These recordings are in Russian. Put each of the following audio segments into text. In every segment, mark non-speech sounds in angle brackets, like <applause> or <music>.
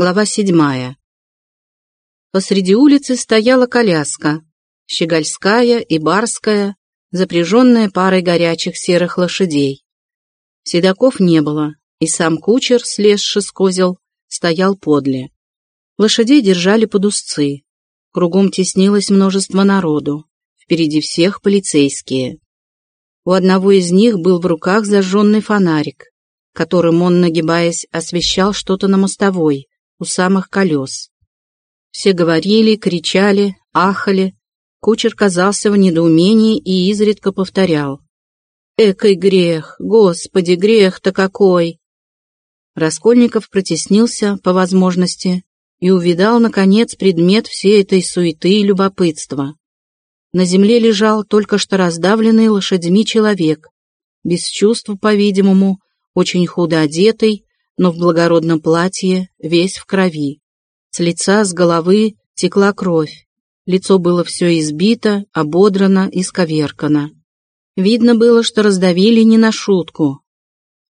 Глава седьмая. Посреди улицы стояла коляска, щегольская и барская, запряженная парой горячих серых лошадей. Седаков не было, и сам кучер, слезши с козел, стоял подле. Лошадей держали под узцы. Кругом теснилось множество народу. Впереди всех полицейские. У одного из них был в руках зажженный фонарик, которым он, нагибаясь, освещал что-то на мостовой, у самых колес. Все говорили, кричали, ахали. Кучер казался в недоумении и изредка повторял. «Экой грех! Господи, грех-то какой!» Раскольников протеснился, по возможности, и увидал, наконец, предмет всей этой суеты и любопытства. На земле лежал только что раздавленный лошадьми человек, без чувств, по-видимому, очень худо одетый, но в благородном платье, весь в крови. С лица, с головы текла кровь. Лицо было все избито, ободрано и сковеркано. Видно было, что раздавили не на шутку.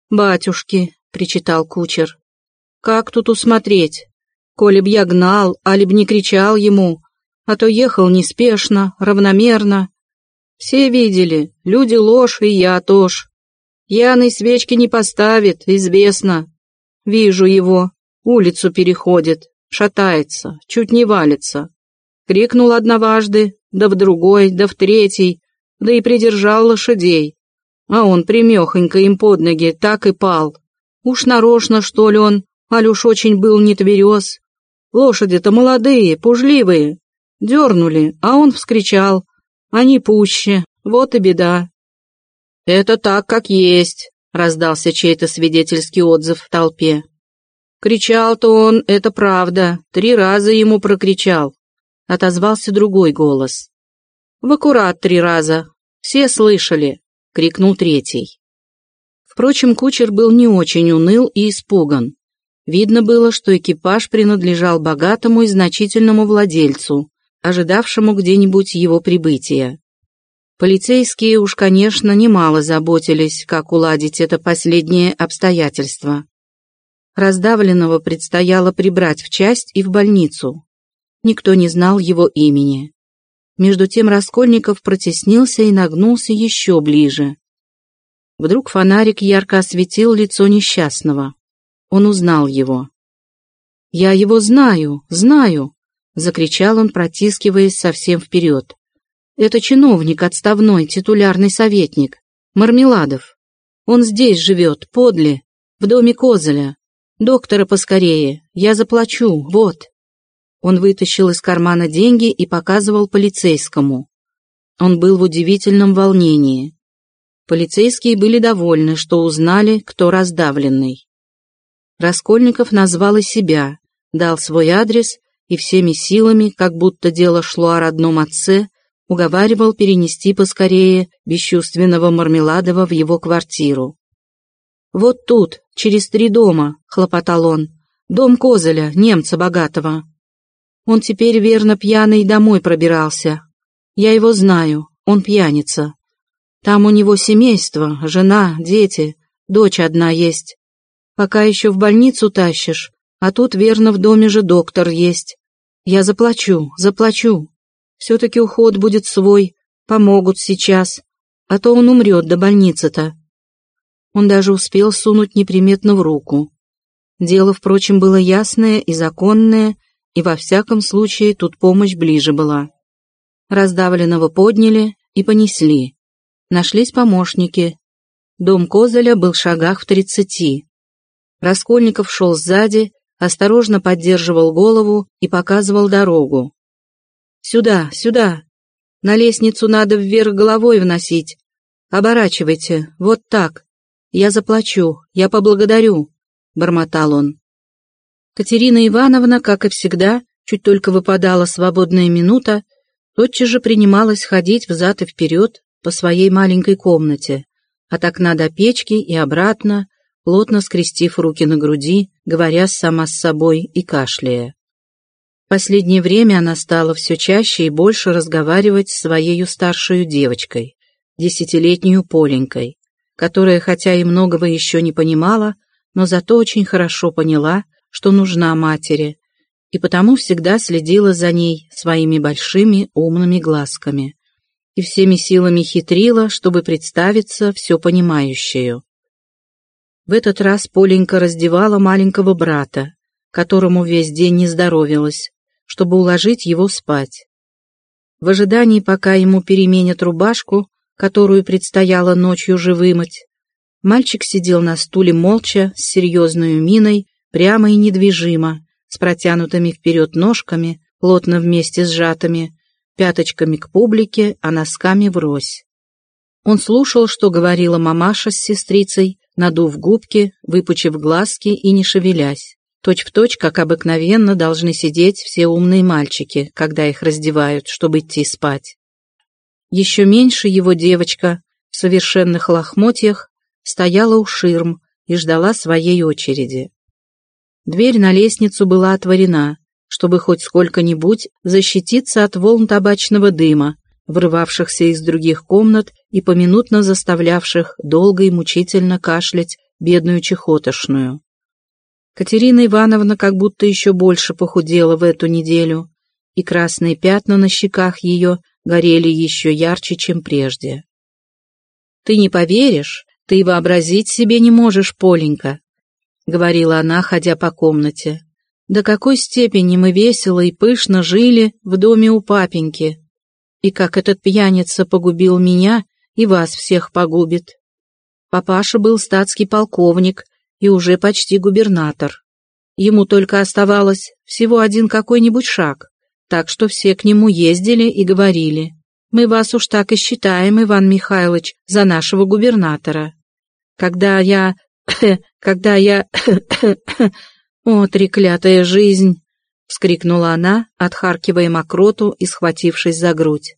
«Батюшки», — причитал кучер, — «как тут усмотреть? Коли б я гнал, али б не кричал ему, а то ехал неспешно, равномерно. Все видели, люди ложь, и я тоже. Яный свечки не поставит, известно, Вижу его, улицу переходит, шатается, чуть не валится. Крикнул одноважды, да в другой, да в третий, да и придержал лошадей. А он примехонько им под ноги так и пал. Уж нарочно, что ли он, аль очень был не тверез. Лошади-то молодые, пужливые. Дернули, а он вскричал. Они пуще, вот и беда. «Это так, как есть», раздался чей-то свидетельский отзыв в толпе. Кричал-то он, это правда, три раза ему прокричал. Отозвался другой голос. В аккурат три раза. Все слышали, крикнул третий. Впрочем, кучер был не очень уныл и испуган. Видно было, что экипаж принадлежал богатому и значительному владельцу, ожидавшему где-нибудь его прибытия. Полицейские уж, конечно, немало заботились, как уладить это последнее обстоятельство. Раздавленного предстояло прибрать в часть и в больницу. Никто не знал его имени. Между тем Раскольников протеснился и нагнулся еще ближе. Вдруг фонарик ярко осветил лицо несчастного. Он узнал его. «Я его знаю, знаю!» — закричал он, протискиваясь совсем вперед. Это чиновник отставной, титулярный советник, Мармеладов. Он здесь живет, подле, в доме Козеля. Доктора поскорее, я заплачу, вот. Он вытащил из кармана деньги и показывал полицейскому. Он был в удивительном волнении. Полицейские были довольны, что узнали, кто раздавленный. Раскольников назвал и себя, дал свой адрес и всеми силами, как будто дело шло о родном отце, уговаривал перенести поскорее бесчувственного Мармеладова в его квартиру. «Вот тут, через три дома», — хлопотал он, — «дом Козеля, немца богатого. Он теперь верно пьяный домой пробирался. Я его знаю, он пьяница. Там у него семейство, жена, дети, дочь одна есть. Пока еще в больницу тащишь, а тут верно в доме же доктор есть. Я заплачу, заплачу. Все-таки уход будет свой, помогут сейчас, а то он умрет до больницы-то. Он даже успел сунуть неприметно в руку. Дело, впрочем, было ясное и законное, и во всяком случае тут помощь ближе была. Раздавленного подняли и понесли. Нашлись помощники. Дом Козеля был в шагах в тридцати. Раскольников шел сзади, осторожно поддерживал голову и показывал дорогу. Сюда, сюда. На лестницу надо вверх головой вносить. Оборачивайте, вот так. Я заплачу, я поблагодарю», — бормотал он. Катерина Ивановна, как и всегда, чуть только выпадала свободная минута, тотчас же принималась ходить взад и вперед по своей маленькой комнате, от окна до печки и обратно, плотно скрестив руки на груди, говоря сама с собой и кашляя. Последнее время она стала все чаще и больше разговаривать с своей старшей девочкой, десятилетнюю Поленькой, которая хотя и многого еще не понимала, но зато очень хорошо поняла, что нужна матери, и потому всегда следила за ней своими большими умными глазками и всеми силами хитрила, чтобы представиться все понимающую. В этот раз Поленька раздевала маленького брата, которому весь день не здоровилось, чтобы уложить его спать. В ожидании, пока ему переменят рубашку, которую предстояло ночью же вымыть, мальчик сидел на стуле молча, с серьезной миной, прямо и недвижимо, с протянутыми вперед ножками, плотно вместе сжатыми, пяточками к публике, а носками врозь. Он слушал, что говорила мамаша с сестрицей, надув губки, выпучив глазки и не шевелясь. Точь-в-точь, точь, как обыкновенно, должны сидеть все умные мальчики, когда их раздевают, чтобы идти спать. Еще меньше его девочка в совершенных лохмотьях стояла у ширм и ждала своей очереди. Дверь на лестницу была отворена, чтобы хоть сколько-нибудь защититься от волн табачного дыма, врывавшихся из других комнат и поминутно заставлявших долго и мучительно кашлять бедную чехотошную. Катерина Ивановна как будто еще больше похудела в эту неделю, и красные пятна на щеках ее горели еще ярче, чем прежде. «Ты не поверишь, ты вообразить себе не можешь, Поленька», — говорила она, ходя по комнате. «До какой степени мы весело и пышно жили в доме у папеньки, и как этот пьяница погубил меня и вас всех погубит. Папаша был статский полковник и уже почти губернатор. Ему только оставалось всего один какой-нибудь шаг, так что все к нему ездили и говорили, «Мы вас уж так и считаем, Иван Михайлович, за нашего губернатора». Когда я <coughs> когда я... <coughs> О, треклятая жизнь!» — вскрикнула она, отхаркивая мокроту и схватившись за грудь.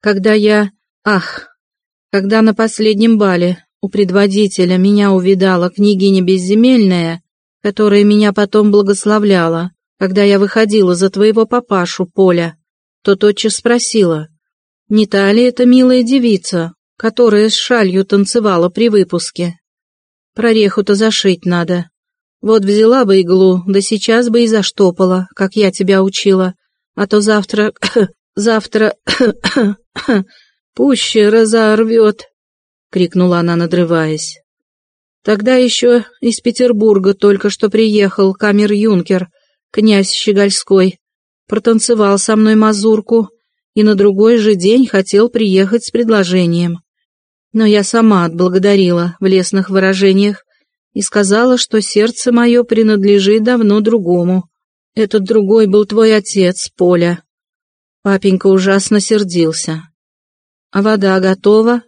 «Когда я... Ах! Когда на последнем бале у предводителя меня увидала княгиня Безземельная, которая меня потом благословляла, когда я выходила за твоего папашу, Поля, то тотчас спросила, не та ли это милая девица, которая с шалью танцевала при выпуске?» Прореху-то зашить надо. Вот взяла бы иглу, да сейчас бы и заштопала, как я тебя учила. А то завтра... <coughs> завтра... <coughs> пуще разорвет, — крикнула она, надрываясь. Тогда еще из Петербурга только что приехал камер-юнкер, князь Щегольской, протанцевал со мной мазурку и на другой же день хотел приехать с предложением но я сама отблагодарила в лесных выражениях и сказала, что сердце мое принадлежит давно другому. Этот другой был твой отец, Поля. Папенька ужасно сердился. А вода готова?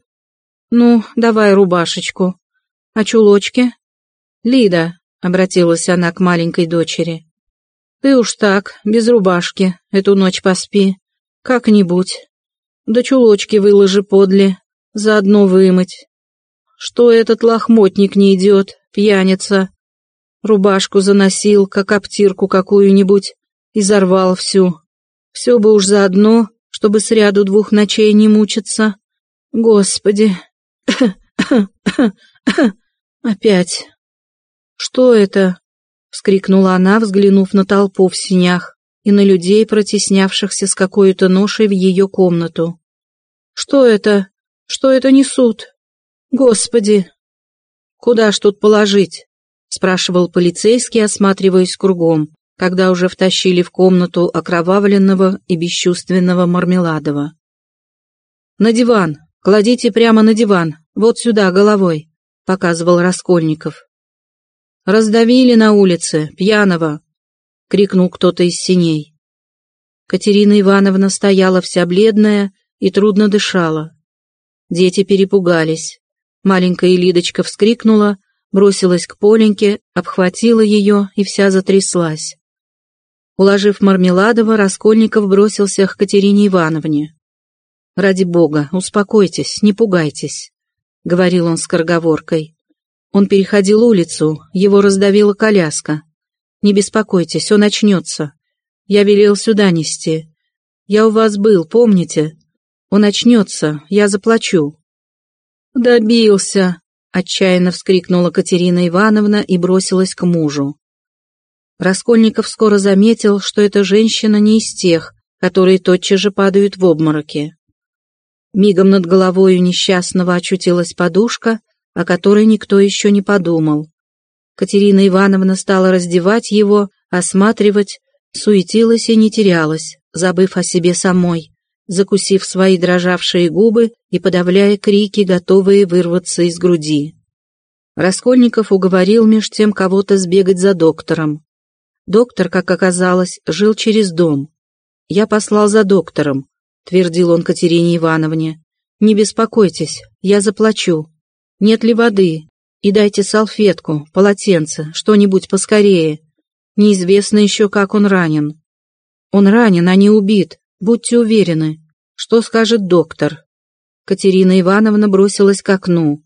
Ну, давай рубашечку. А чулочки? Лида, — обратилась она к маленькой дочери, — ты уж так, без рубашки, эту ночь поспи. Как-нибудь. Да чулочки выложи подле, заодно вымыть. Что этот лохмотник не идет, пьяница? Рубашку заносил, как обтирку какую-нибудь, и зарвал всю. Все бы уж заодно, чтобы с ряду двух ночей не мучиться. Господи! <coughs> Опять! Что это? — вскрикнула она, взглянув на толпу в синях и на людей, протеснявшихся с какой-то ношей в ее комнату. «Что это?» Что это несут? Господи! Куда ж тут положить? Спрашивал полицейский, осматриваясь кругом, когда уже втащили в комнату окровавленного и бесчувственного Мармеладова. «На диван! Кладите прямо на диван! Вот сюда, головой!» — показывал Раскольников. «Раздавили на улице, пьяного!» — крикнул кто-то из синей. Катерина Ивановна стояла вся бледная и трудно дышала. Дети перепугались. Маленькая Лидочка вскрикнула, бросилась к Поленьке, обхватила ее и вся затряслась. Уложив Мармеладова, Раскольников бросился к Катерине Ивановне. «Ради бога, успокойтесь, не пугайтесь», — говорил он скороговоркой. Он переходил улицу, его раздавила коляска. «Не беспокойтесь, он очнется. Я велел сюда нести. Я у вас был, помните? Он очнется, я заплачу». «Добился!» — отчаянно вскрикнула Катерина Ивановна и бросилась к мужу. Раскольников скоро заметил, что эта женщина не из тех, которые тотчас же падают в обмороки. Мигом над головой у несчастного очутилась подушка, о которой никто еще не подумал. Катерина Ивановна стала раздевать его, осматривать, суетилась и не терялась, забыв о себе самой, закусив свои дрожавшие губы и подавляя крики, готовые вырваться из груди. Раскольников уговорил меж тем кого-то сбегать за доктором. Доктор, как оказалось, жил через дом. «Я послал за доктором», — твердил он Катерине Ивановне. «Не беспокойтесь, я заплачу. Нет ли воды? И дайте салфетку, полотенце, что-нибудь поскорее. Неизвестно еще, как он ранен. Он ранен, а не убит, будьте уверены. Что скажет доктор?» Катерина Ивановна бросилась к окну.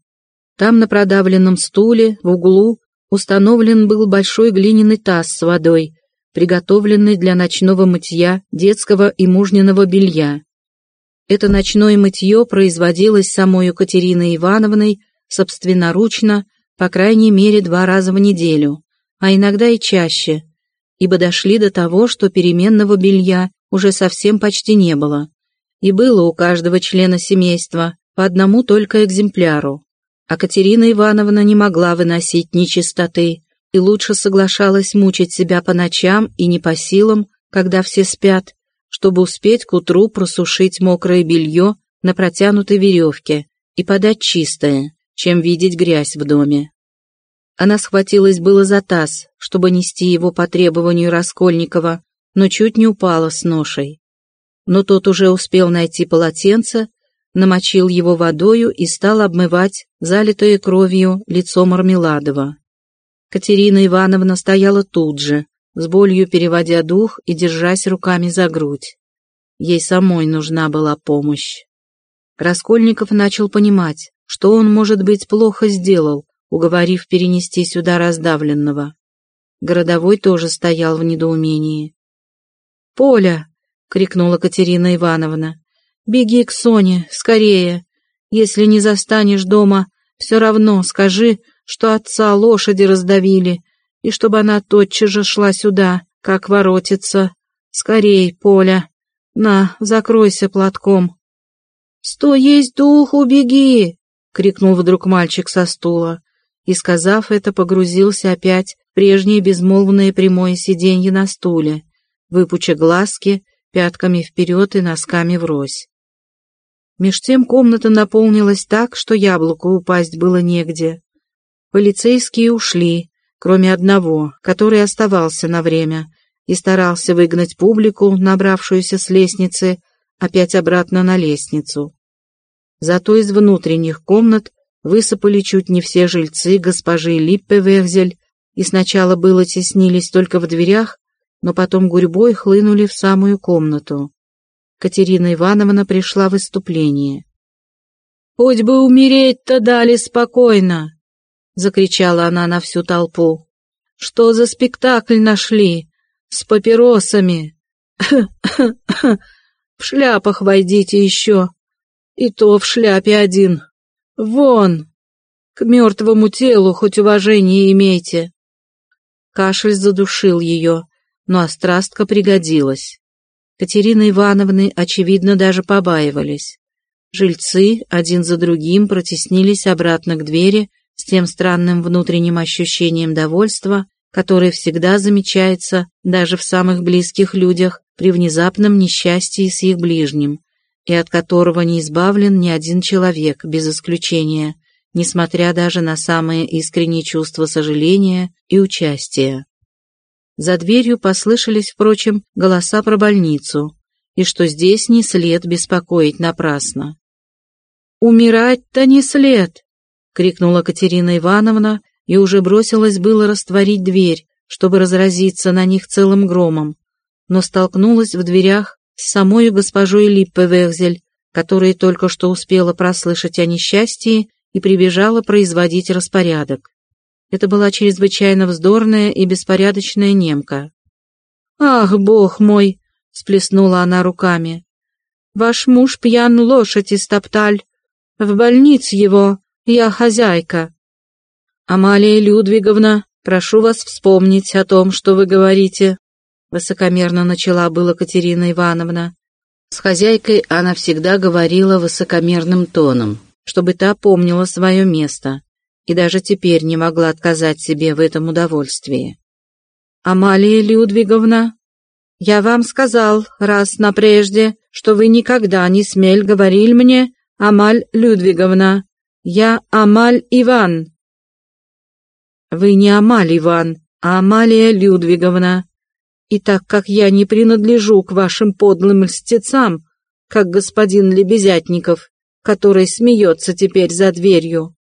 Там на продавленном стуле, в углу, установлен был большой глиняный таз с водой, приготовленный для ночного мытья детского и мужниного белья. Это ночное мытье производилось самой Екатериной Ивановной собственноручно, по крайней мере, два раза в неделю, а иногда и чаще, ибо дошли до того, что переменного белья уже совсем почти не было, и было у каждого члена семейства по одному только экземпляру. А Катерина Ивановна не могла выносить нечистоты, и лучше соглашалась мучить себя по ночам и не по силам, когда все спят, чтобы успеть к утру просушить мокрое белье на протянутой веревке и подать чистое, чем видеть грязь в доме. Она схватилась было за таз, чтобы нести его по требованию Раскольникова, но чуть не упала с ношей. Но тот уже успел найти полотенце, намочил его водою и стал обмывать залитое кровью лицо Мармеладова. Катерина Ивановна стояла тут же, с болью переводя дух и держась руками за грудь. Ей самой нужна была помощь. Раскольников начал понимать, что он, может быть, плохо сделал, уговорив перенести сюда раздавленного. Городовой тоже стоял в недоумении. «Поля!» — крикнула Катерина Ивановна. «Беги к Соне, скорее. Если не застанешь дома, все равно скажи, что отца лошади раздавили, и чтобы она тотчас же шла сюда, как воротится. Скорей, Поля. На, закройся платком. «Сто есть дух, убеги!» — крикнул вдруг мальчик со стула, и, сказав это, погрузился опять в прежнее безмолвное прямое сиденье на стуле, выпуча глазки, пятками вперед и носками врозь. Меж тем комната наполнилась так, что яблоку упасть было негде. Полицейские ушли, кроме одного, который оставался на время и старался выгнать публику, набравшуюся с лестницы, опять обратно на лестницу. Зато из внутренних комнат высыпали чуть не все жильцы госпожи Липпе-Вехзель, и сначала было теснились только в дверях, но потом гурьбой хлынули в самую комнату. Катерина Ивановна пришла в выступление. «Хоть бы умереть-то дали спокойно!» — закричала она на всю толпу. «Что за спектакль нашли? С папиросами? <laughs> В шляпах войдите еще. И то в шляпе один. Вон! К мертвому телу хоть уважение имейте!» Кашель задушил ее, но острастка пригодилась. Катерины Ивановны, очевидно, даже побаивались. Жильцы один за другим протеснились обратно к двери, с тем странным внутренним ощущением довольства, которое всегда замечается даже в самых близких людях при внезапном несчастье с их ближним, и от которого не избавлен ни один человек, без исключения, несмотря даже на самые искренние чувства сожаления и участия. За дверью послышались, впрочем, голоса про больницу, и что здесь не след беспокоить напрасно. «Умирать-то не след!» — крикнула Катерина Ивановна и уже бросилась было растворить дверь, чтобы разразиться на них целым громом, но столкнулась в дверях с самой госпожой Липпе-Вехзель, которая только что успела прослышать о несчастье и прибежала производить распорядок. Это была чрезвычайно вздорная и беспорядочная немка. «Ах, бог мой!» — сплеснула она руками. «Ваш муж пьян лошадь истопталь. В больнице его, я хозяйка. Амалия Людвиговна, прошу вас вспомнить о том, что вы говорите», высокомерно начала была Катерина Ивановна. С хозяйкой она всегда говорила высокомерным тоном, чтобы та помнила свое место, и даже теперь не могла отказать себе в этом удовольствии. «Амалия Людвиговна, я вам сказал раз напрежде, что вы никогда не смель говорить мне Амаль Людвиговна. Я Амаль Иван». «Вы не Амаль Иван, а Амалия Людвиговна. И так как я не принадлежу к вашим подлым льстецам, как господин Лебезятников, который смеется теперь за дверью».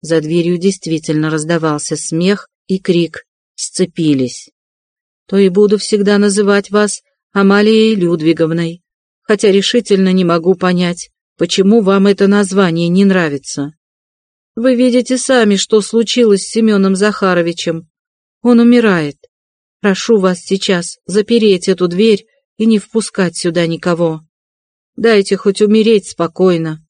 За дверью действительно раздавался смех и крик «Сцепились!» то и буду всегда называть вас Амалией Людвиговной, хотя решительно не могу понять, почему вам это название не нравится. Вы видите сами, что случилось с Семеном Захаровичем. Он умирает. Прошу вас сейчас запереть эту дверь и не впускать сюда никого. Дайте хоть умереть спокойно.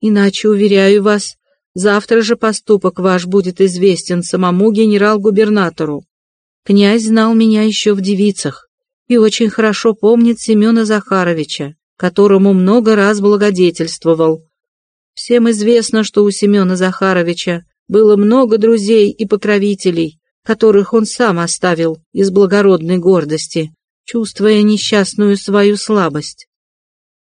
Иначе, уверяю вас, завтра же поступок ваш будет известен самому генерал-губернатору. Князь знал меня еще в девицах и очень хорошо помнит Семена Захаровича, которому много раз благодетельствовал. Всем известно, что у Семена Захаровича было много друзей и покровителей, которых он сам оставил из благородной гордости, чувствуя несчастную свою слабость.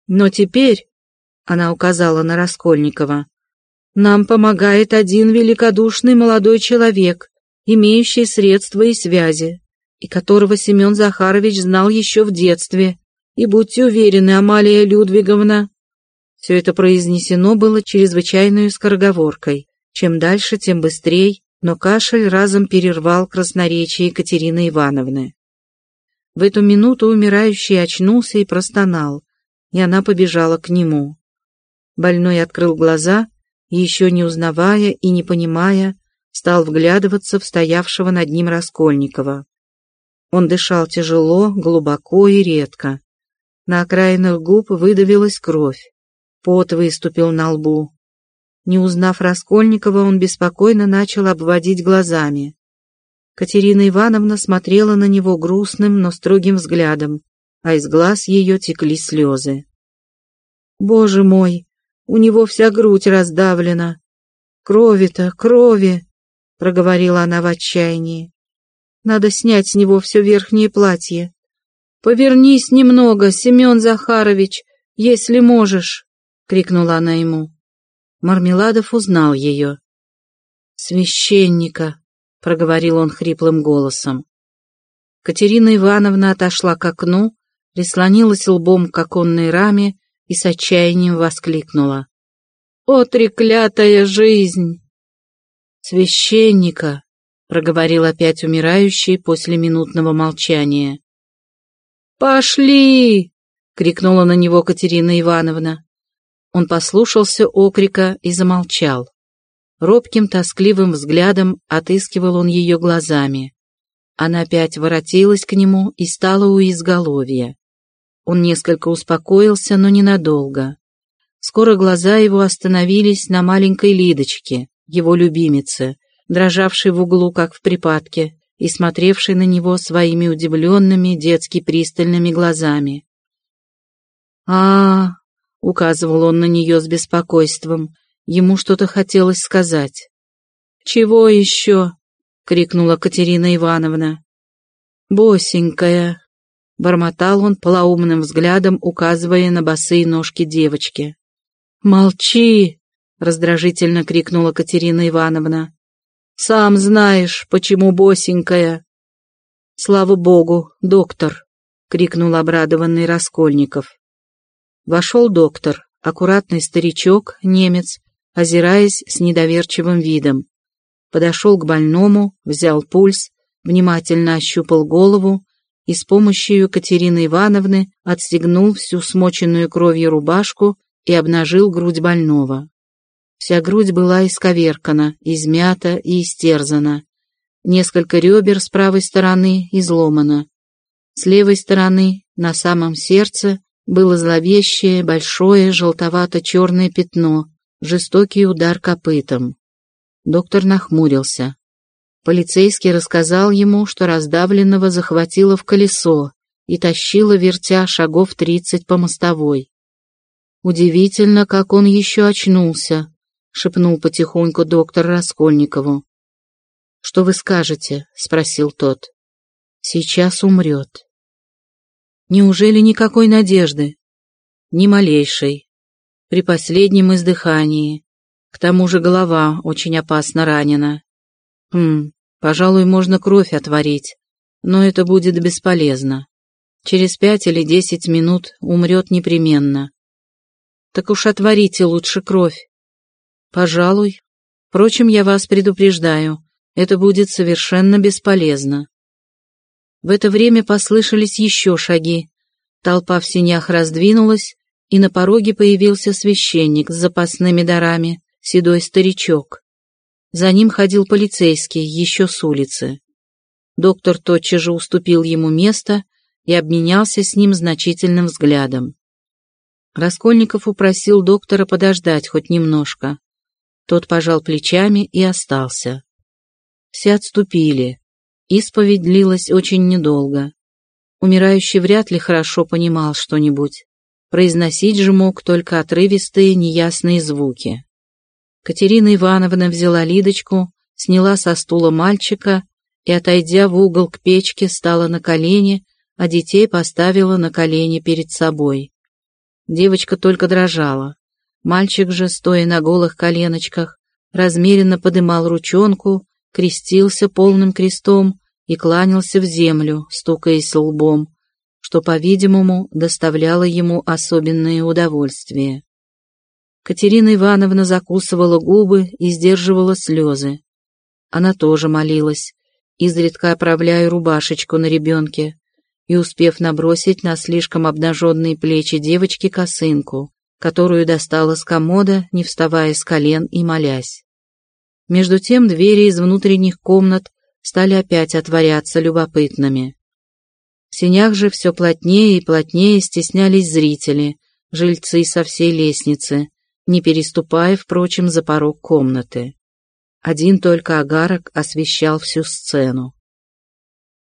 Но теперь, — она указала на Раскольникова, — нам помогает один великодушный молодой человек, имеющий средства и связи, и которого Семен Захарович знал еще в детстве. И будьте уверены, Амалия Людвиговна, все это произнесено было чрезвычайной скороговоркой. Чем дальше, тем быстрей, но кашель разом перервал красноречие Екатерины Ивановны. В эту минуту умирающий очнулся и простонал, и она побежала к нему. Больной открыл глаза, еще не узнавая и не понимая, стал вглядываться в стоявшего над ним Раскольникова. Он дышал тяжело, глубоко и редко. На окраинах губ выдавилась кровь. Пот выступил на лбу. Не узнав Раскольникова, он беспокойно начал обводить глазами. Катерина Ивановна смотрела на него грустным, но строгим взглядом, а из глаз ее текли слезы. «Боже мой, у него вся грудь раздавлена! Крови-то, крови!» проговорила она в отчаянии. Надо снять с него все верхнее платье. Повернись немного, Семен Захарович, если можешь, крикнула она ему. Мармеладов узнал ее. Священника, проговорил он хриплым голосом. Катерина Ивановна отошла к окну, прислонилась лбом к оконной раме и с отчаянием воскликнула. «О, треклятая жизнь! «Священника!» — проговорил опять умирающий после минутного молчания. «Пошли!» — крикнула на него Катерина Ивановна. Он послушался окрика и замолчал. Робким, тоскливым взглядом отыскивал он ее глазами. Она опять воротилась к нему и стала у изголовья. Он несколько успокоился, но ненадолго. Скоро глаза его остановились на маленькой Лидочке, его любимице, дрожавшей в углу, как в припадке, и смотревшей на него своими удивленными, детски пристальными глазами. -а указывал он на нее с беспокойством, ему что-то хотелось сказать. «Чего еще?» — крикнула Катерина Ивановна. «Босенькая!» — бормотал он полоумным взглядом, указывая на босые ножки девочки. «Молчи!» раздражительно крикнула Катерина Ивановна. «Сам знаешь, почему босенькая!» «Слава богу, доктор!» — крикнул обрадованный Раскольников. Вошел доктор, аккуратный старичок, немец, озираясь с недоверчивым видом. Подошел к больному, взял пульс, внимательно ощупал голову и с помощью Катерины Ивановны отстегнул всю смоченную кровью рубашку и обнажил грудь больного. Вся грудь была исковеркана, измята и истерзана. Несколько ребер с правой стороны изломано. С левой стороны, на самом сердце, было зловещее, большое, желтовато-черное пятно, жестокий удар копытом. Доктор нахмурился. Полицейский рассказал ему, что раздавленного захватило в колесо и тащило, вертя шагов тридцать по мостовой. «Удивительно, как он еще очнулся», — шепнул потихоньку доктор Раскольникову. «Что вы скажете?» — спросил тот. «Сейчас умрет». «Неужели никакой надежды?» «Ни малейшей. При последнем издыхании. К тому же голова очень опасно ранена. Хм, пожалуй, можно кровь отварить, но это будет бесполезно. Через пять или десять минут умрет непременно. Так уж отварите лучше кровь. Пожалуй. Впрочем, я вас предупреждаю, это будет совершенно бесполезно. В это время послышались еще шаги. Толпа в синях раздвинулась, и на пороге появился священник с запасными дарами, седой старичок. За ним ходил полицейский, еще с улицы. Доктор тотчас же уступил ему место и обменялся с ним значительным взглядом. Раскольников упросил доктора подождать хоть немножко. Тот пожал плечами и остался. Все отступили. Исповедь длилась очень недолго. Умирающий вряд ли хорошо понимал что-нибудь. Произносить же мог только отрывистые неясные звуки. Катерина Ивановна взяла Лидочку, сняла со стула мальчика и, отойдя в угол к печке, стала на колени, а детей поставила на колени перед собой. Девочка только дрожала. Мальчик же, стоя на голых коленочках, размеренно подымал ручонку, крестился полным крестом и кланялся в землю, стукаясь лбом, что, по-видимому, доставляло ему особенное удовольствие. Катерина Ивановна закусывала губы и сдерживала слезы. Она тоже молилась, изредка оправляя рубашечку на ребенке и успев набросить на слишком обнаженные плечи девочки косынку, которую достала с комода, не вставая с колен и молясь. Между тем двери из внутренних комнат стали опять отворяться любопытными. В сенях же все плотнее и плотнее стеснялись зрители, жильцы со всей лестницы, не переступая, впрочем, за порог комнаты. Один только агарок освещал всю сцену.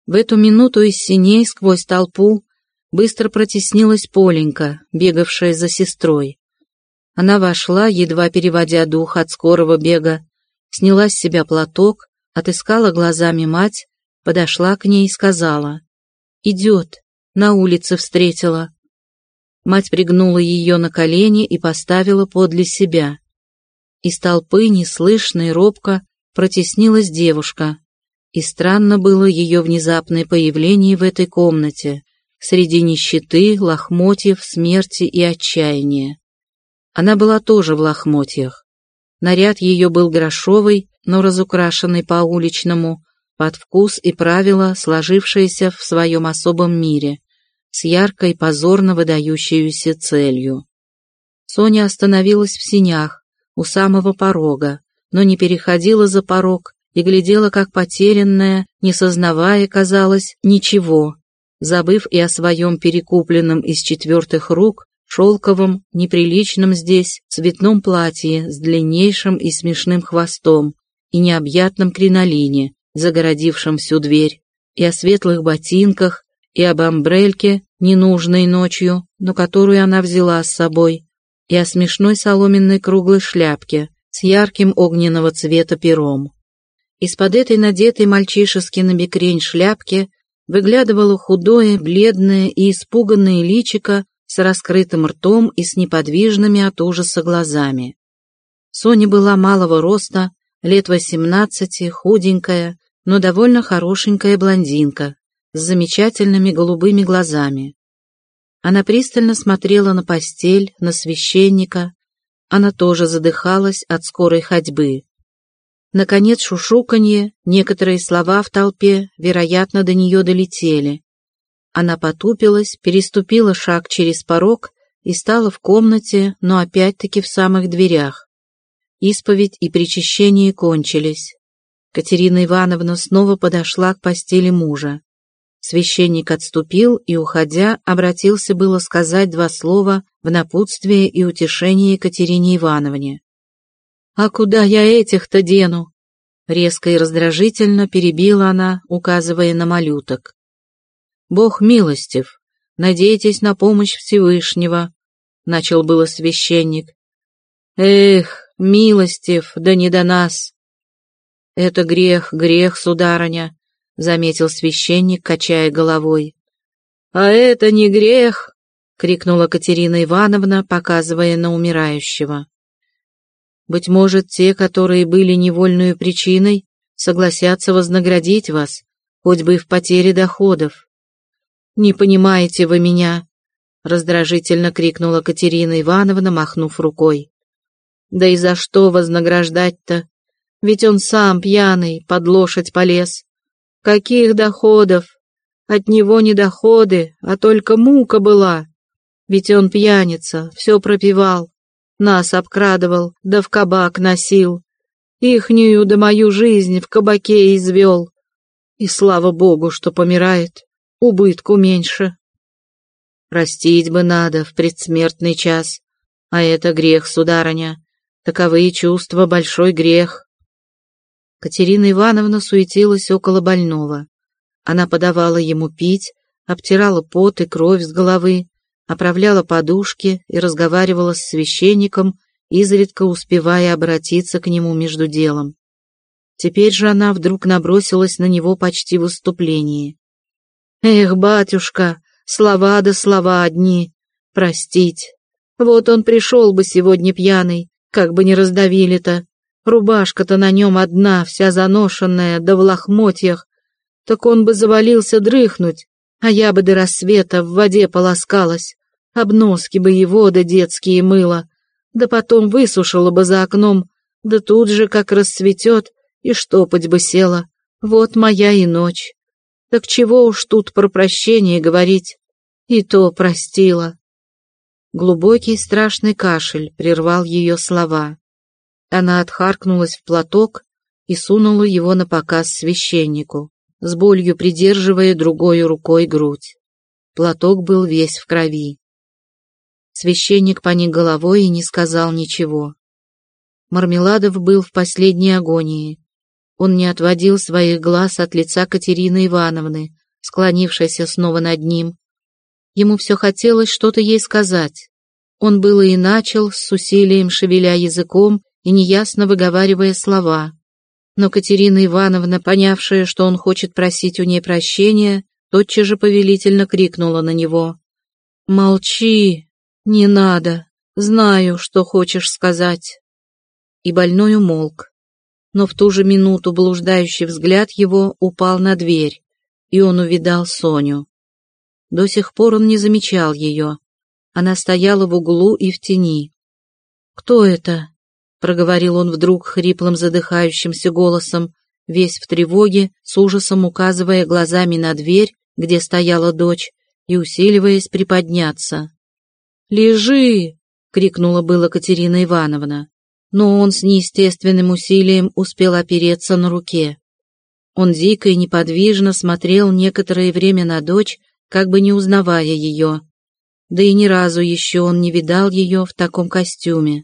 В эту минуту из синей сквозь толпу быстро протеснилась Поленька, бегавшая за сестрой. Она вошла, едва переводя дух от скорого бега, сняла с себя платок, отыскала глазами мать, подошла к ней и сказала «Идет, на улице встретила, Мать пригнула ее на колени и поставила подле себя. Из толпы, неслышно и робко, протеснилась девушка, и странно было ее внезапное появление в этой комнате, среди нищеты, лохмотьев, смерти и отчаяния. Она была тоже в лохмотьях. Наряд ее был грошовый, но разукрашенный по-уличному, под вкус и правила, сложившиеся в своем особом мире, с яркой, позорно выдающейся целью. Соня остановилась в синях, у самого порога, но не переходила за порог и глядела как потерянная, не сознавая, казалось, ничего, забыв и о своем перекупленном из четвертых рук шелковом, неприличном здесь, цветном платье с длиннейшим и смешным хвостом и необъятном кринолине, загородившем всю дверь, и о светлых ботинках, и об амбрельке, ненужной ночью, но которую она взяла с собой, и о смешной соломенной круглой шляпке с ярким огненного цвета пером. Из-под этой надетой мальчишески на бекрень шляпки выглядывало худое, бледное и испуганное личико с раскрытым ртом и с неподвижными от ужаса глазами. Соня была малого роста, лет восемнадцати, худенькая, но довольно хорошенькая блондинка, с замечательными голубыми глазами. Она пристально смотрела на постель, на священника. Она тоже задыхалась от скорой ходьбы. Наконец шушуканье, некоторые слова в толпе, вероятно, до нее долетели. Она потупилась, переступила шаг через порог и стала в комнате, но опять-таки в самых дверях. Исповедь и причащение кончились. Катерина Ивановна снова подошла к постели мужа. Священник отступил и, уходя, обратился было сказать два слова в напутствие и утешение Екатерине Ивановне. «А куда я этих-то дену? Резко и раздражительно перебила она, указывая на малюток. «Бог милостив, надейтесь на помощь Всевышнего», — начал было священник. «Эх, милостив, да не до нас!» «Это грех, грех, сударыня», — заметил священник, качая головой. «А это не грех!» — крикнула Катерина Ивановна, показывая на умирающего. «Быть может, те, которые были невольную причиной, согласятся вознаградить вас, хоть бы и в потере доходов». «Не понимаете вы меня!» — раздражительно крикнула Катерина Ивановна, махнув рукой. «Да и за что вознаграждать-то? Ведь он сам пьяный, под лошадь полез. Каких доходов? От него не доходы, а только мука была. Ведь он пьяница, все пропивал, нас обкрадывал, да в кабак носил. Ихнюю да мою жизнь в кабаке извел. И слава богу, что помирает, убытку меньше. Простить бы надо в предсмертный час, а это грех, сударыня. Таковые чувства — большой грех. Катерина Ивановна суетилась около больного. Она подавала ему пить, обтирала пот и кровь с головы, оправляла подушки и разговаривала с священником, изредка успевая обратиться к нему между делом. Теперь же она вдруг набросилась на него почти в выступлении. «Эх, батюшка, слова да слова одни. Простить. Вот он пришел бы сегодня пьяный, как бы не раздавили-то. Рубашка-то на нем одна, вся заношенная, да в лохмотьях. Так он бы завалился дрыхнуть, а я бы до рассвета в воде полоскалась, обноски бы его да детские мыла, да потом высушила бы за окном, да тут же, как расцветет, и штопать бы села. Вот моя и ночь. Так чего уж тут про прощение говорить? И то простила. Глубокий страшный кашель прервал ее слова. Она отхаркнулась в платок и сунула его на показ священнику, с болью придерживая другой рукой грудь. Платок был весь в крови. Священник поник головой и не сказал ничего. Мармеладов был в последней агонии. Он не отводил своих глаз от лица Катерины Ивановны, склонившейся снова над ним. Ему все хотелось что-то ей сказать. Он было и начал, с усилием шевеля языком и неясно выговаривая слова. Но Катерина Ивановна, понявшая, что он хочет просить у ней прощения, тотчас же повелительно крикнула на него. «Молчи! Не надо! Знаю, что хочешь сказать!» И больной умолк. Но в ту же минуту блуждающий взгляд его упал на дверь, и он увидал Соню. До сих пор он не замечал ее. Она стояла в углу и в тени. «Кто это?» — проговорил он вдруг хриплым задыхающимся голосом, весь в тревоге, с ужасом указывая глазами на дверь, где стояла дочь, и усиливаясь приподняться. «Лежи!» — крикнула было Катерина Ивановна, но он с неестественным усилием успел опереться на руке. Он дико и неподвижно смотрел некоторое время на дочь, как бы не узнавая ее, да и ни разу еще он не видал ее в таком костюме.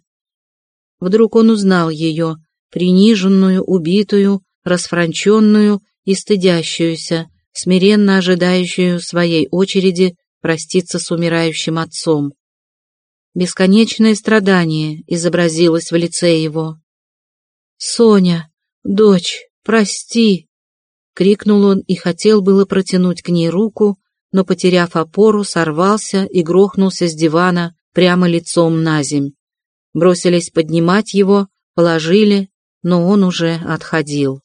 Вдруг он узнал ее, приниженную, убитую, расфранченную и стыдящуюся, смиренно ожидающую своей очереди проститься с умирающим отцом. Бесконечное страдание изобразилось в лице его. «Соня, дочь, прости!» — крикнул он и хотел было протянуть к ней руку, но, потеряв опору, сорвался и грохнулся с дивана прямо лицом на земь. Бросились поднимать его, положили, но он уже отходил.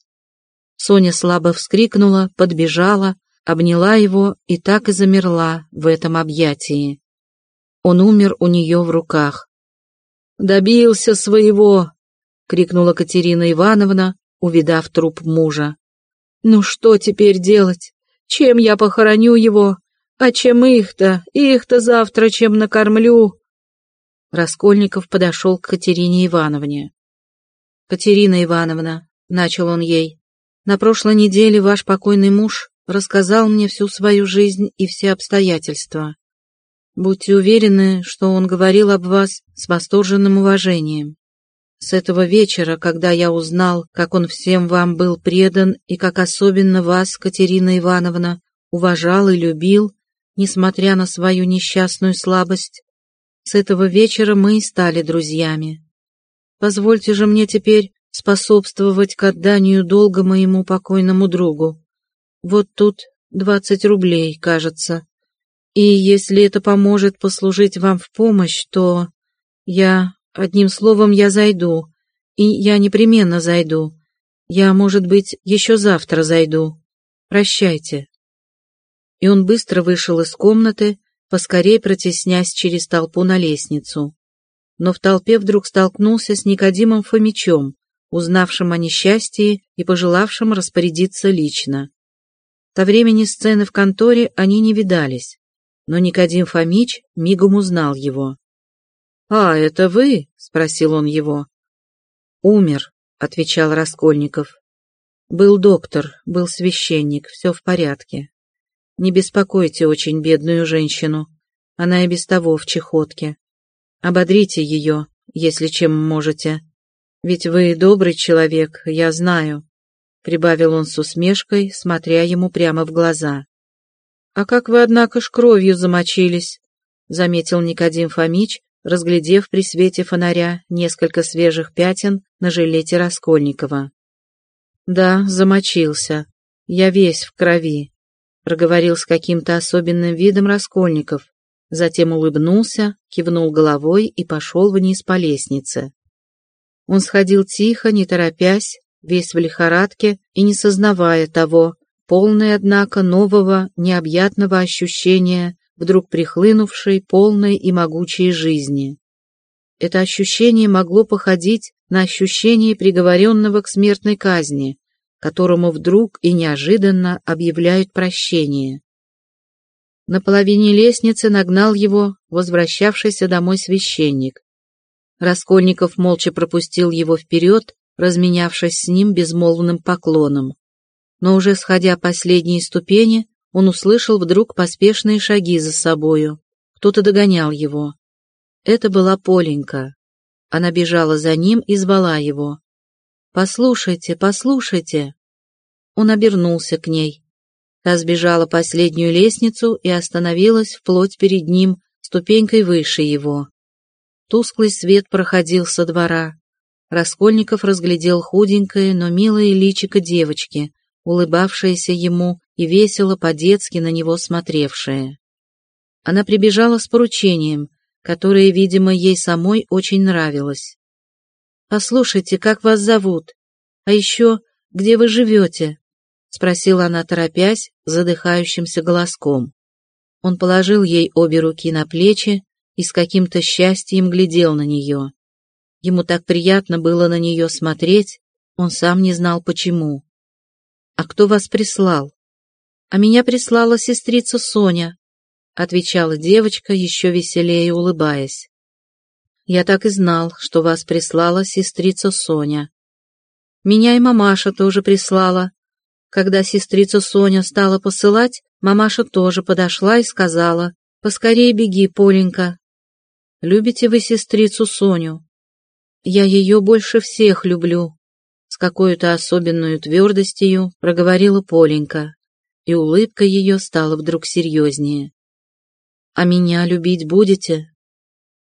Соня слабо вскрикнула, подбежала, обняла его и так и замерла в этом объятии. Он умер у нее в руках. «Добился своего!» — крикнула Катерина Ивановна, увидав труп мужа. «Ну что теперь делать? Чем я похороню его? А чем их-то? Их-то завтра чем накормлю?» Раскольников подошел к Катерине Ивановне. «Катерина Ивановна», — начал он ей, — «на прошлой неделе ваш покойный муж рассказал мне всю свою жизнь и все обстоятельства. Будьте уверены, что он говорил об вас с восторженным уважением. с этого вечера, когда я узнал, как он всем вам был предан и как особенно вас, Катерина Ивановна, уважал и любил, несмотря на свою несчастную слабость, с этого вечера мы и стали друзьями. Позвольте же мне теперь способствовать к отданию долга моему покойному другу. Вот тут двадцать рублей, кажется. И если это поможет послужить вам в помощь, то я, одним словом, я зайду. И я непременно зайду. Я, может быть, еще завтра зайду. Прощайте. И он быстро вышел из комнаты, поскорей протеснясь через толпу на лестницу. Но в толпе вдруг столкнулся с Никодимом Фомичом, узнавшим о несчастье и пожелавшим распорядиться лично. До времени сцены в конторе они не видались, но Никодим Фомич мигом узнал его. «А, это вы?» — спросил он его. «Умер», — отвечал Раскольников. «Был доктор, был священник, все в порядке. Не беспокойте очень бедную женщину, она и без того в чехотке. Ободрите ее, если чем можете. Ведь вы добрый человек, я знаю», — прибавил он с усмешкой, смотря ему прямо в глаза. «А как вы, однако, ж кровью замочились?» — заметил Никодим Фомич, разглядев при свете фонаря несколько свежих пятен на жилете Раскольникова. «Да, замочился. Я весь в крови», — проговорил с каким-то особенным видом Раскольников, затем улыбнулся, кивнул головой и пошел вниз по лестнице. Он сходил тихо, не торопясь, весь в лихорадке и не сознавая того, полный, однако, нового, необъятного ощущения, вдруг прихлынувшей, полной и могучей жизни. Это ощущение могло походить на ощущение приговоренного к смертной казни, которому вдруг и неожиданно объявляют прощение. На половине лестницы нагнал его возвращавшийся домой священник. Раскольников молча пропустил его вперед, разменявшись с ним безмолвным поклоном. Но уже сходя последние ступени, он услышал вдруг поспешные шаги за собою. Кто-то догонял его. Это была Поленька. Она бежала за ним и звала его. «Послушайте, послушайте!» Он обернулся к ней. Та сбежала последнюю лестницу и остановилась вплоть перед ним, ступенькой выше его. Тусклый свет проходил со двора. Раскольников разглядел худенькое, но милое личико девочки, улыбавшееся ему и весело по-детски на него смотревшее. Она прибежала с поручением, которое, видимо, ей самой очень нравилось. «Послушайте, как вас зовут? А еще, где вы живете?» — спросила она, торопясь, задыхающимся голоском. Он положил ей обе руки на плечи и с каким-то счастьем глядел на нее. Ему так приятно было на нее смотреть, он сам не знал почему. «А кто вас прислал?» «А меня прислала сестрица Соня», — отвечала девочка, еще веселее улыбаясь. «Я так и знал, что вас прислала сестрица Соня. Меня и мамаша тоже прислала. Когда сестрица Соня стала посылать, мамаша тоже подошла и сказала, «Поскорее беги, Поленька, Любите вы сестрицу Соню? Я ее больше всех люблю. Какой-то особенной твердостью проговорила Поленька, и улыбка ее стала вдруг серьезнее. «А меня любить будете?»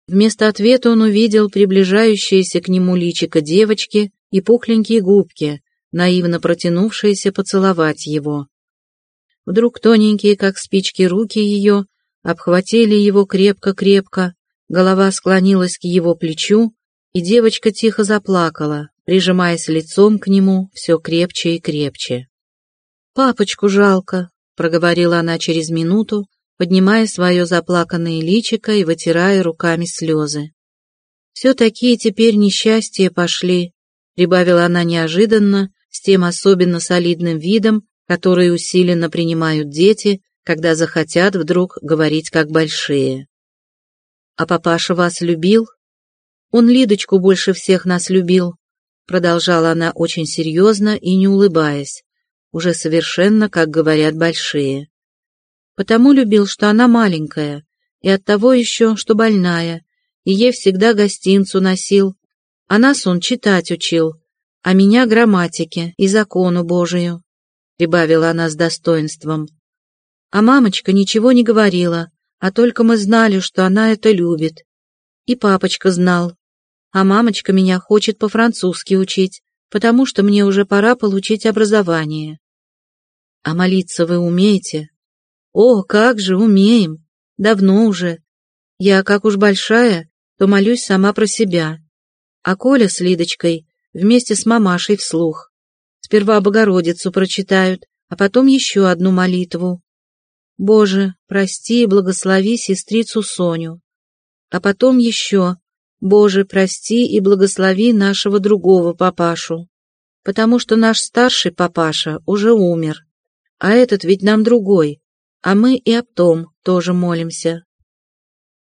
Вместо ответа он увидел приближающиеся к нему личико девочки и пухленькие губки, наивно протянувшиеся поцеловать его. Вдруг тоненькие, как спички, руки ее обхватили его крепко-крепко Голова склонилась к его плечу, и девочка тихо заплакала, прижимаясь лицом к нему все крепче и крепче. «Папочку жалко», — проговорила она через минуту, поднимая свое заплаканное личико и вытирая руками слезы. «Все такие теперь несчастья пошли», — прибавила она неожиданно, с тем особенно солидным видом, который усиленно принимают дети, когда захотят вдруг говорить как большие. А папаша вас любил? Он Лидочку больше всех нас любил, продолжала она очень серьезно и не улыбаясь, уже совершенно, как говорят большие. Потому любил, что она маленькая, и от того еще, что больная, и ей всегда гостинцу носил, А нас он читать учил, а меня грамматике и закону Божию», — прибавила она с достоинством. А мамочка ничего не говорила, а только мы знали, что она это любит. И папочка знал. А мамочка меня хочет по-французски учить, потому что мне уже пора получить образование. А молиться вы умеете? О, как же, умеем. Давно уже. Я, как уж большая, то молюсь сама про себя. А Коля с Лидочкой вместе с мамашей вслух. Сперва Богородицу прочитают, а потом еще одну молитву. Боже, прости и благослови сестрицу Соню. А потом еще, Боже, прости и благослови нашего другого папашу, потому что наш старший папаша уже умер, а этот ведь нам другой, а мы и об том тоже молимся.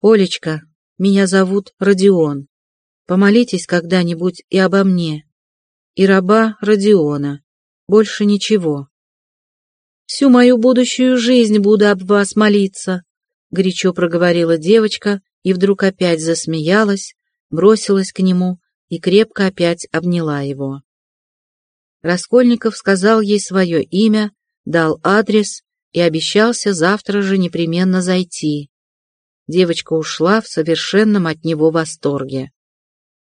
Олечка, меня зовут Родион. Помолитесь когда-нибудь и обо мне. И раба Родиона. Больше ничего. Всю мою будущую жизнь буду об вас молиться», — горячо проговорила девочка и вдруг опять засмеялась, бросилась к нему и крепко опять обняла его. Раскольников сказал ей свое имя, дал адрес и обещался завтра же непременно зайти. Девочка ушла в совершенном от него восторге.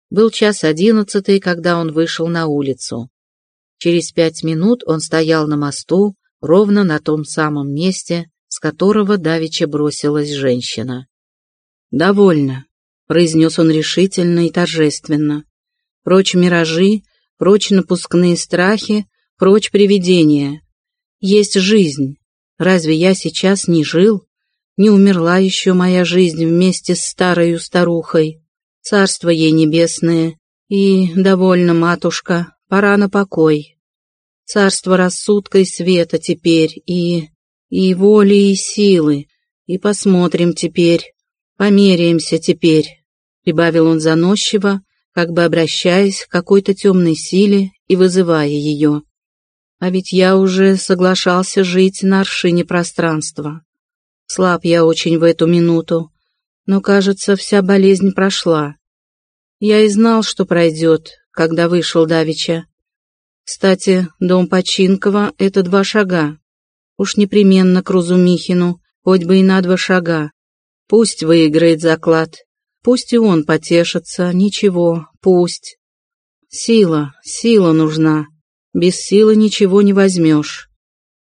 Был час одиннадцатый, когда он вышел на улицу. Через пять минут он стоял на мосту, ровно на том самом месте, с которого давеча бросилась женщина. «Довольно», — произнес он решительно и торжественно. «Прочь миражи, прочь напускные страхи, прочь привидения. Есть жизнь. Разве я сейчас не жил? Не умерла еще моя жизнь вместе с старою старухой. Царство ей небесное. И, довольно, матушка, пора на покой царство рассудка и света теперь, и... и воли, и силы, и посмотрим теперь, померяемся теперь», — прибавил он заносчиво, как бы обращаясь к какой-то темной силе и вызывая ее. «А ведь я уже соглашался жить на аршине пространства. Слаб я очень в эту минуту, но, кажется, вся болезнь прошла. Я и знал, что пройдет, когда вышел Давича, кстати, дом Починкова — это два шага. Уж непременно к Рузумихину, хоть бы и на два шага. Пусть выиграет заклад. Пусть и он потешится, ничего, пусть. Сила, сила нужна. Без силы ничего не возьмешь.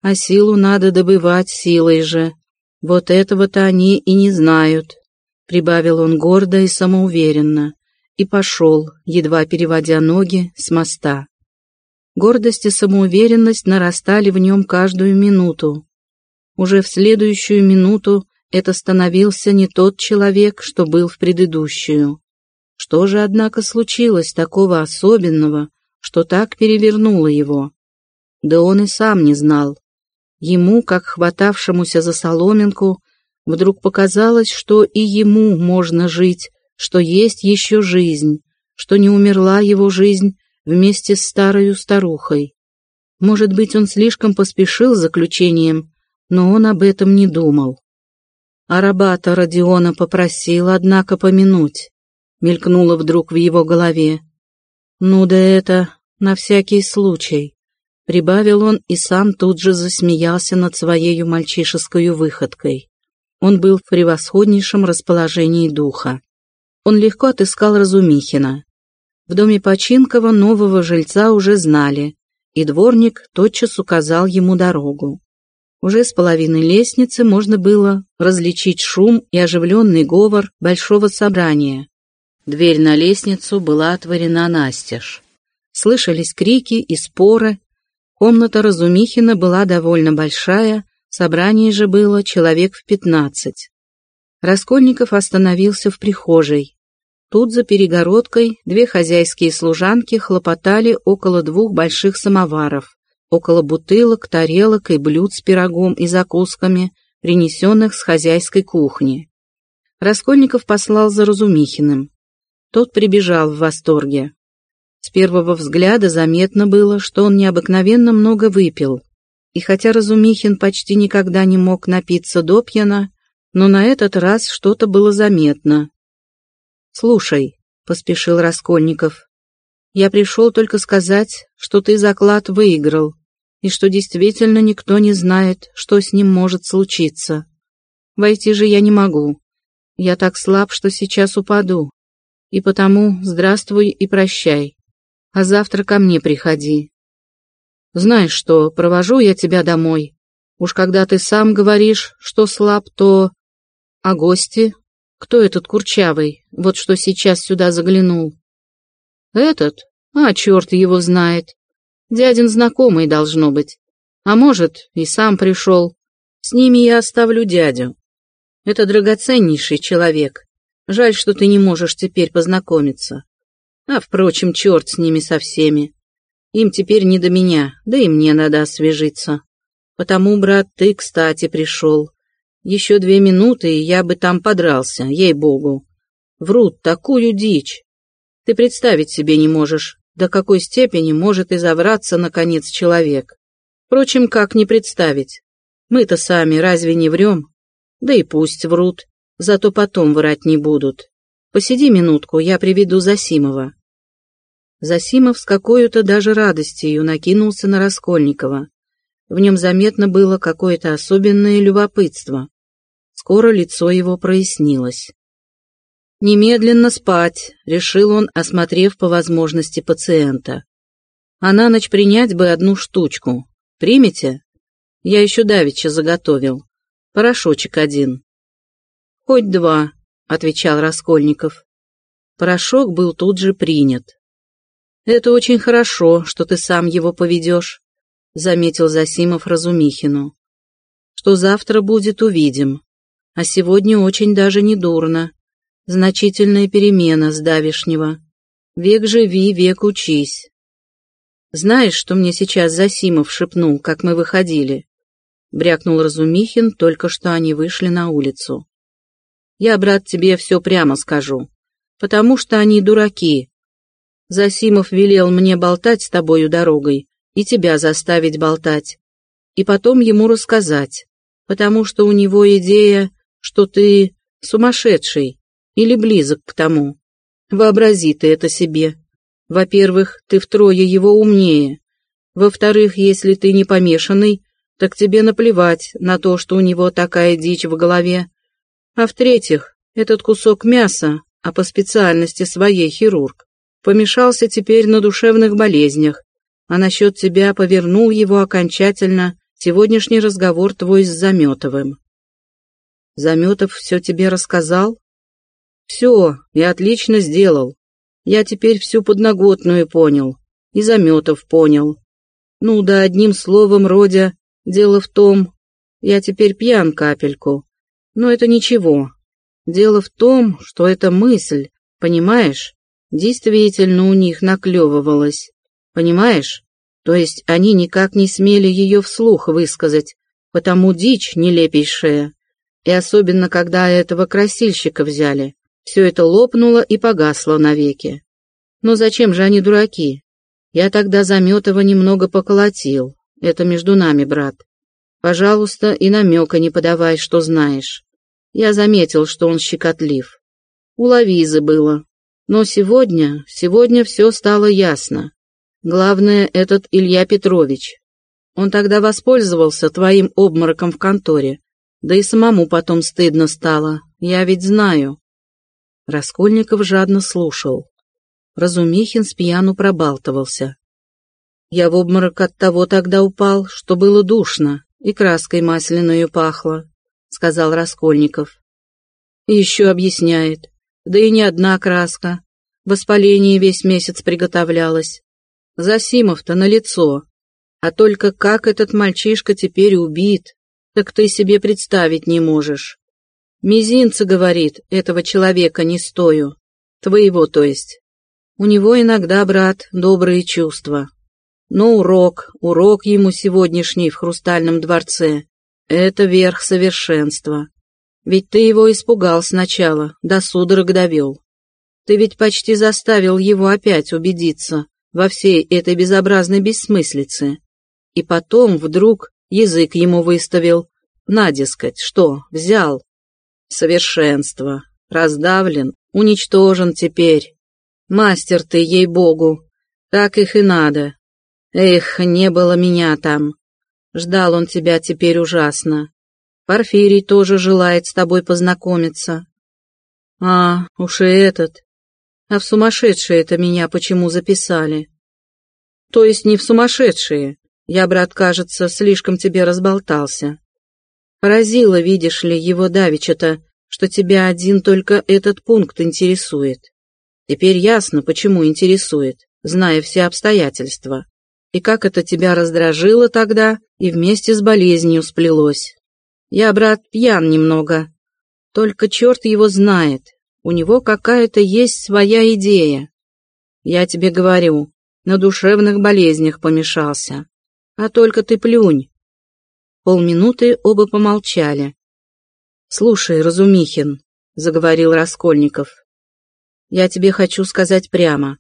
А силу надо добывать силой же. Вот этого-то они и не знают. Прибавил он гордо и самоуверенно. И пошел, едва переводя ноги, с моста. Гордость и самоуверенность нарастали в нем каждую минуту. Уже в следующую минуту это становился не тот человек, что был в предыдущую. Что же, однако, случилось такого особенного, что так перевернуло его? Да он и сам не знал. Ему, как хватавшемуся за соломинку, вдруг показалось, что и ему можно жить, что есть еще жизнь, что не умерла его жизнь, вместе с старою старухой. Может быть, он слишком поспешил заключением, но он об этом не думал. Арабата Родиона попросил, однако, помянуть. Мелькнуло вдруг в его голове. «Ну да это на всякий случай», — прибавил он и сам тут же засмеялся над своей мальчишеской выходкой. Он был в превосходнейшем расположении духа. Он легко отыскал Разумихина. В доме Починкова нового жильца уже знали, и дворник тотчас указал ему дорогу. Уже с половины лестницы можно было различить шум и оживленный говор большого собрания. Дверь на лестницу была отворена настежь. Слышались крики и споры. Комната Разумихина была довольно большая, собрание же было человек в пятнадцать. Раскольников остановился в прихожей. Тут за перегородкой две хозяйские служанки хлопотали около двух больших самоваров, около бутылок, тарелок и блюд с пирогом и закусками, принесенных с хозяйской кухни. Раскольников послал за Разумихиным. Тот прибежал в восторге. С первого взгляда заметно было, что он необыкновенно много выпил. И хотя Разумихин почти никогда не мог напиться до пьяна, но на этот раз что-то было заметно, «Слушай», — поспешил Раскольников. «Я пришел только сказать, что ты заклад выиграл, и что действительно никто не знает, что с ним может случиться. Войти же я не могу. Я так слаб, что сейчас упаду. И потому здравствуй и прощай. А завтра ко мне приходи. Знаешь что, провожу я тебя домой. Уж когда ты сам говоришь, что слаб, то... А гости? Кто этот курчавый, вот что сейчас сюда заглянул? Этот? А, черт его знает. Дядин знакомый должно быть. А может, и сам пришел. С ними я оставлю дядю. Это драгоценнейший человек. Жаль, что ты не можешь теперь познакомиться. А, впрочем, черт с ними со всеми. Им теперь не до меня, да и мне надо освежиться. Потому, брат, ты, кстати, пришел. Еще две минуты, и я бы там подрался, ей-богу. Врут такую дичь. Ты представить себе не можешь, до какой степени может изовраться, наконец, человек. Впрочем, как не представить? Мы-то сами разве не врем? Да и пусть врут, зато потом врать не будут. Посиди минутку, я приведу Засимова. Засимов с какой-то даже радостью накинулся на Раскольникова. В нем заметно было какое-то особенное любопытство. Скоро лицо его прояснилось. «Немедленно спать», — решил он, осмотрев по возможности пациента. «А на ночь принять бы одну штучку. Примете? Я еще давеча заготовил. Порошочек один». «Хоть два», — отвечал Раскольников. Порошок был тут же принят. «Это очень хорошо, что ты сам его поведешь», — заметил Засимов Разумихину. «Что завтра будет, увидим. А сегодня очень даже не дурно. Значительная перемена с давешнего. Век живи, век учись. Знаешь, что мне сейчас Засимов шепнул, как мы выходили?» Брякнул Разумихин, только что они вышли на улицу. «Я, брат, тебе все прямо скажу. Потому что они дураки, Засимов велел мне болтать с тобою дорогой и тебя заставить болтать. И потом ему рассказать, потому что у него идея, что ты сумасшедший или близок к тому. Вообрази ты это себе. Во-первых, ты втрое его умнее. Во-вторых, если ты не помешанный, так тебе наплевать на то, что у него такая дичь в голове. А в-третьих, этот кусок мяса, а по специальности своей хирург, помешался теперь на душевных болезнях, а насчет тебя повернул его окончательно сегодняшний разговор твой с Заметовым. Заметов все тебе рассказал? Все, и отлично сделал. Я теперь всю подноготную понял, и Заметов понял. Ну да, одним словом, Родя, дело в том, я теперь пьян капельку, но это ничего. Дело в том, что эта мысль, понимаешь, действительно у них наклевывалась. Понимаешь? То есть они никак не смели ее вслух высказать, потому дичь нелепейшая. И особенно, когда этого красильщика взяли. Все это лопнуло и погасло навеки. Но зачем же они дураки? Я тогда Заметова немного поколотил. Это между нами, брат. Пожалуйста, и намека не подавай, что знаешь. Я заметил, что он щекотлив. У Лавизы было, но сегодня, сегодня все стало ясно. Главное, этот Илья Петрович. Он тогда воспользовался твоим обмороком в конторе. Да и самому потом стыдно стало. Я ведь знаю. Раскольников жадно слушал. Разумихин с пьяну пробалтывался. Я в обморок от того тогда упал, что было душно, и краской масляную пахло, — сказал Раскольников. Еще объясняет да и не одна краска. Воспаление весь месяц приготовлялось. Засимов-то на лицо. А только как этот мальчишка теперь убит, так ты себе представить не можешь. Мизинца, говорит, этого человека не стою. Твоего, то есть. У него иногда, брат, добрые чувства. Но урок, урок ему сегодняшний в Хрустальном дворце — это верх совершенства. Ведь ты его испугал сначала, до судорог довел. Ты ведь почти заставил его опять убедиться во всей этой безобразной бессмыслице. И потом вдруг язык ему выставил. На, что, взял? Совершенство. Раздавлен, уничтожен теперь. Мастер ты, ей-богу. Так их и надо. Эх, не было меня там. Ждал он тебя теперь ужасно. Порфирий тоже желает с тобой познакомиться. А, уж и этот. А в сумасшедшие это меня почему записали? То есть не в сумасшедшие. Я, брат, кажется, слишком тебе разболтался. Поразило, видишь ли, его давеча-то, что тебя один только этот пункт интересует. Теперь ясно, почему интересует, зная все обстоятельства. И как это тебя раздражило тогда и вместе с болезнью сплелось. Я, брат, пьян немного. Только черт его знает, у него какая-то есть своя идея. Я тебе говорю, на душевных болезнях помешался. А только ты плюнь. Полминуты оба помолчали. «Слушай, Разумихин», — заговорил Раскольников, — «я тебе хочу сказать прямо.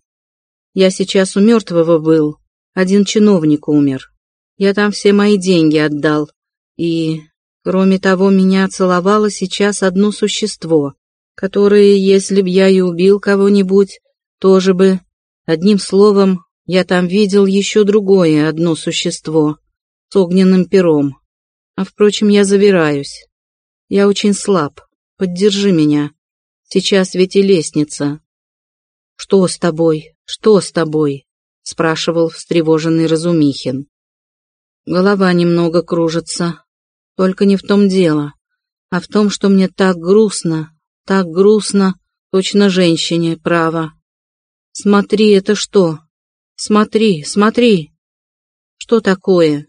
Я сейчас у мертвого был, один чиновник умер. Я там все мои деньги отдал. И, кроме того, меня целовало сейчас одно существо, которое, если б я и убил кого-нибудь, тоже бы... Одним словом, я там видел еще другое одно существо с огненным пером. А, впрочем, я завираюсь. Я очень слаб. Поддержи меня. Сейчас ведь и лестница. Что с тобой? Что с тобой? Спрашивал встревоженный Разумихин. Голова немного кружится. Только не в том дело, а в том, что мне так грустно, так грустно, точно женщине, право. Смотри, это что? Смотри, смотри. Что такое?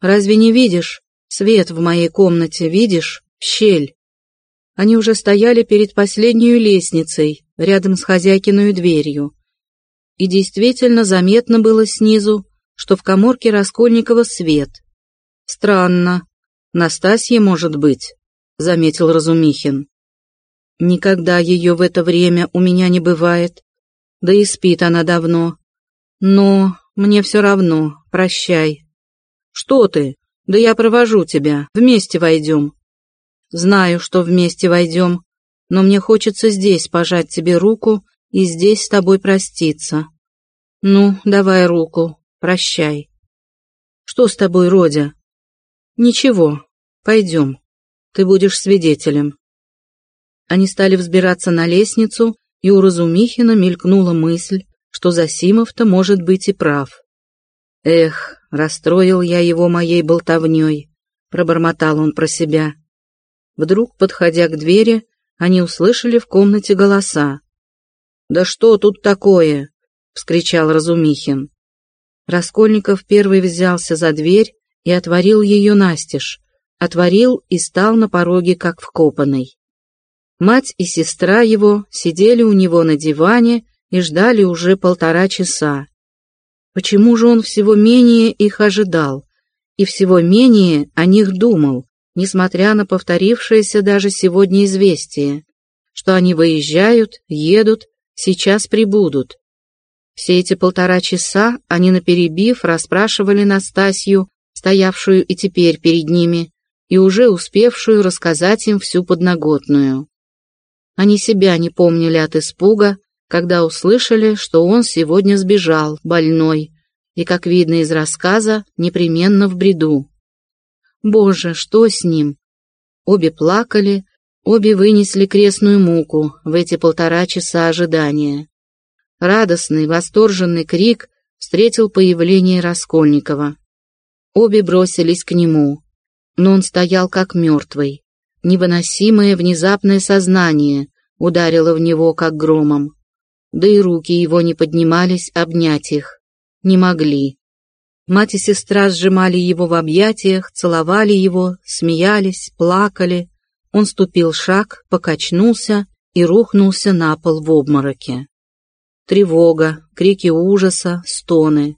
Разве не видишь? Свет в моей комнате, видишь? щель. Они уже стояли перед последней лестницей, рядом с хозяйкиной дверью. И действительно заметно было снизу, что в коморке Раскольникова свет. «Странно. Настасья, может быть», — заметил Разумихин. «Никогда ее в это время у меня не бывает. Да и спит она давно. Но мне все равно, прощай». «Что ты? Да я провожу тебя, вместе войдем», Знаю, что вместе войдем, но мне хочется здесь пожать тебе руку и здесь с тобой проститься. Ну, давай руку, прощай. Что с тобой, Родя? Ничего, пойдем. Ты будешь свидетелем. Они стали взбираться на лестницу, и у Разумихина мелькнула мысль, что Засимов-то может быть и прав. «Эх, расстроил я его моей болтовней», — пробормотал он про себя. Вдруг, подходя к двери, они услышали в комнате голоса. «Да что тут такое?» — вскричал Разумихин. Раскольников первый взялся за дверь и отворил ее настежь, отворил и стал на пороге как вкопанный. Мать и сестра его сидели у него на диване и ждали уже полтора часа. Почему же он всего менее их ожидал и всего менее о них думал, несмотря на повторившееся даже сегодня известие, что они выезжают, едут, сейчас прибудут. Все эти полтора часа они наперебив расспрашивали Настасью, стоявшую и теперь перед ними, и уже успевшую рассказать им всю подноготную. Они себя не помнили от испуга, когда услышали, что он сегодня сбежал, больной, и, как видно из рассказа, непременно в бреду. Боже, что с ним? Обе плакали, обе вынесли крестную муку в эти полтора часа ожидания. Радостный, восторженный крик встретил появление Раскольникова. Обе бросились к нему, но он стоял как мертвый. Невыносимое внезапное сознание ударило в него как громом. Да и руки его не поднимались обнять их. Не могли. Мать и сестра сжимали его в объятиях, целовали его, смеялись, плакали. Он ступил шаг, покачнулся и рухнулся на пол в обмороке. Тревога, крики ужаса, стоны.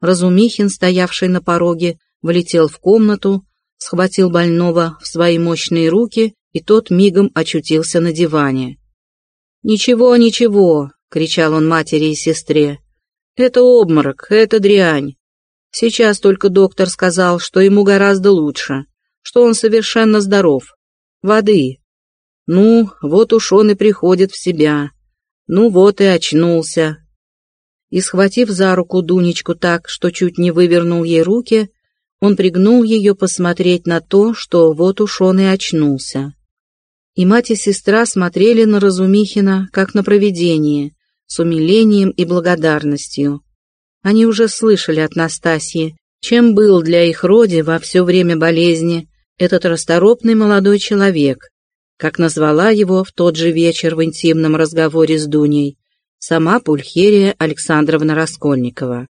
Разумихин, стоявший на пороге, влетел в комнату, схватил больного в свои мощные руки, и тот мигом очутился на диване. «Ничего, ничего!» — кричал он матери и сестре. «Это обморок, это дрянь. Сейчас только доктор сказал, что ему гораздо лучше, что он совершенно здоров. Воды. Ну, вот уж он и приходит в себя. Ну вот и очнулся. И, схватив за руку Дунечку так, что чуть не вывернул ей руки, он пригнул ее посмотреть на то, что вот уж он и очнулся. И мать и сестра смотрели на Разумихина, как на провидение, с умилением и благодарностью. Они уже слышали от Настасьи, чем был для их роди во все время болезни этот расторопный молодой человек, как назвала его в тот же вечер в интимном разговоре с Дуней сама Пульхерия Александровна Раскольникова.